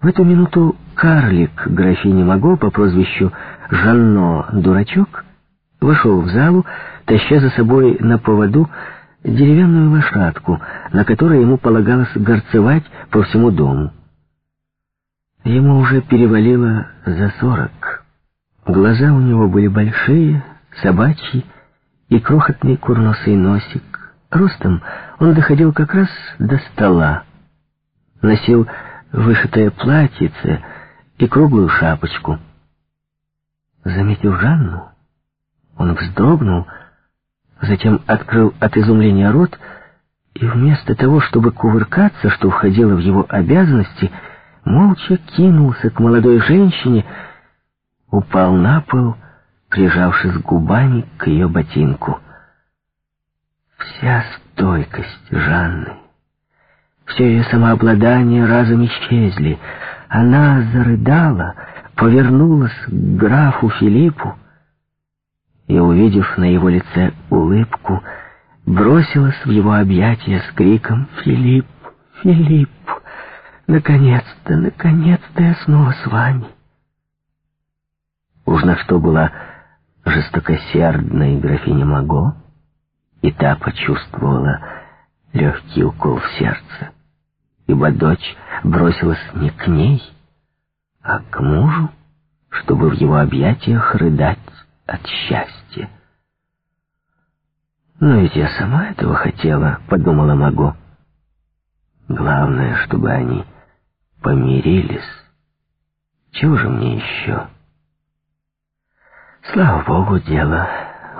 В эту минуту карлик графини Маго по прозвищу Жанно Дурачок вошел в залу, таща за собой на поводу деревянную лошадку, на которой ему полагалось горцевать по всему дому. Ему уже перевалило за сорок. Глаза у него были большие, собачьи и крохотный курносый носик. Ростом он доходил как раз до стола. Носил вышитое платьице и круглую шапочку. Заметив Жанну, он вздрогнул, затем открыл от изумления рот и вместо того, чтобы кувыркаться, что входило в его обязанности, молча кинулся к молодой женщине, упал на пол, прижавшись губами к ее ботинку. Вся стойкость Жанны, все ее самообладание разом исчезли. Она зарыдала, повернулась к графу Филиппу и, увидев на его лице улыбку, бросилась в его объятия с криком «Филипп! Филипп! Наконец-то, наконец-то я снова с вами!» Уж на что была жестокосердная графиня Маго, и та почувствовала легкий укол в сердце, ибо дочь бросилась не к ней, а к мужу, чтобы в его объятиях рыдать от счастья. «Но ведь я сама этого хотела», — подумала Маго. «Главное, чтобы они помирились. Чего же мне еще?» Слава Богу, дело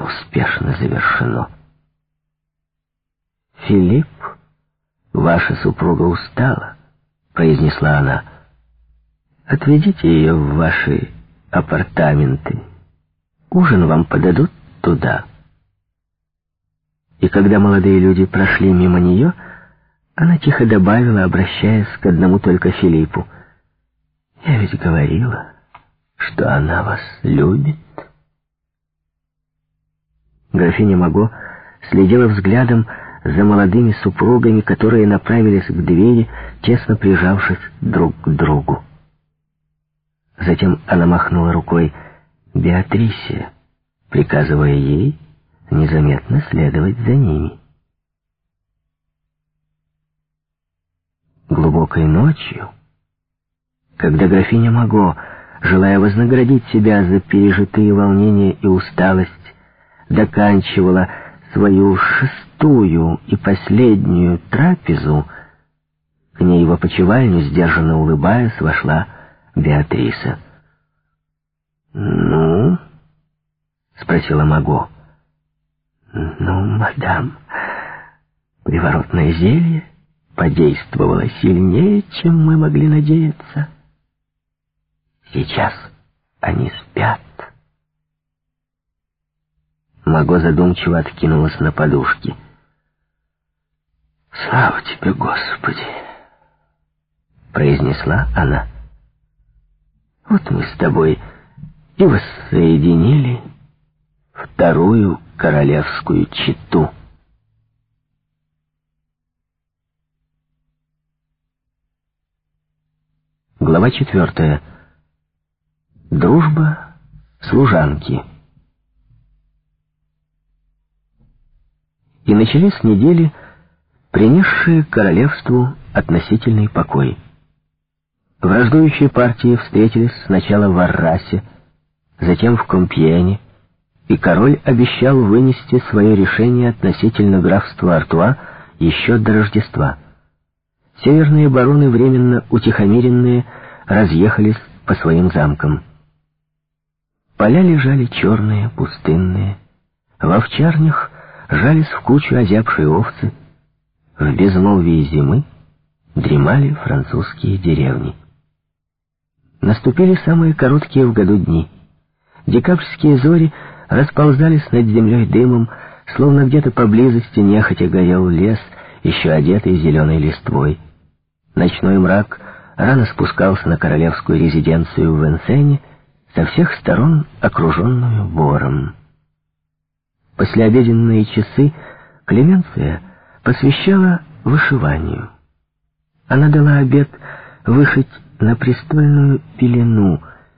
успешно завершено. «Филипп, ваша супруга устала», — произнесла она. «Отведите ее в ваши апартаменты. Ужин вам подадут туда». И когда молодые люди прошли мимо нее, она тихо добавила, обращаясь к одному только Филиппу. «Я ведь говорила, что она вас любит». Графиня Маго следила взглядом за молодыми супругами, которые направились к двери, тесно прижавшись друг к другу. Затем она махнула рукой Беатрисе, приказывая ей незаметно следовать за ними. Глубокой ночью, когда графиня Маго, желая вознаградить себя за пережитые волнения и усталость, доканчивала свою шестую и последнюю трапезу, к ней в опочивальню, сдержанно улыбаясь, вошла Беатриса. «Ну?» — спросила Маго. «Ну, мадам, приворотное зелье подействовало сильнее, чем мы могли надеяться. Сейчас они Маго задумчиво откинулась на подушки. «Слава тебе, Господи!» — произнесла она. «Вот мы с тобой и воссоединили вторую королевскую читу». Глава четвертая. Дружба служанки. И начались недели, принесшие королевству относительный покой. Враждующие партии встретились сначала в Аррасе, затем в Компьене, и король обещал вынести свое решение относительно графства Артуа еще до Рождества. Северные бароны, временно утихомиренные, разъехались по своим замкам. Поля лежали черные, пустынные. В овчарнях жались в кучу озябшие овцы. В безмолвии зимы дремали французские деревни. Наступили самые короткие в году дни. Декабрьские зори расползались над землей дымом, словно где-то поблизости нехотя горел лес, еще одетый зеленой листвой. Ночной мрак рано спускался на королевскую резиденцию в Венсене, со всех сторон окруженную бором. Послеобеденные часы Клеменция посвящала вышиванию. Она дала обет вышить на престольную пелену,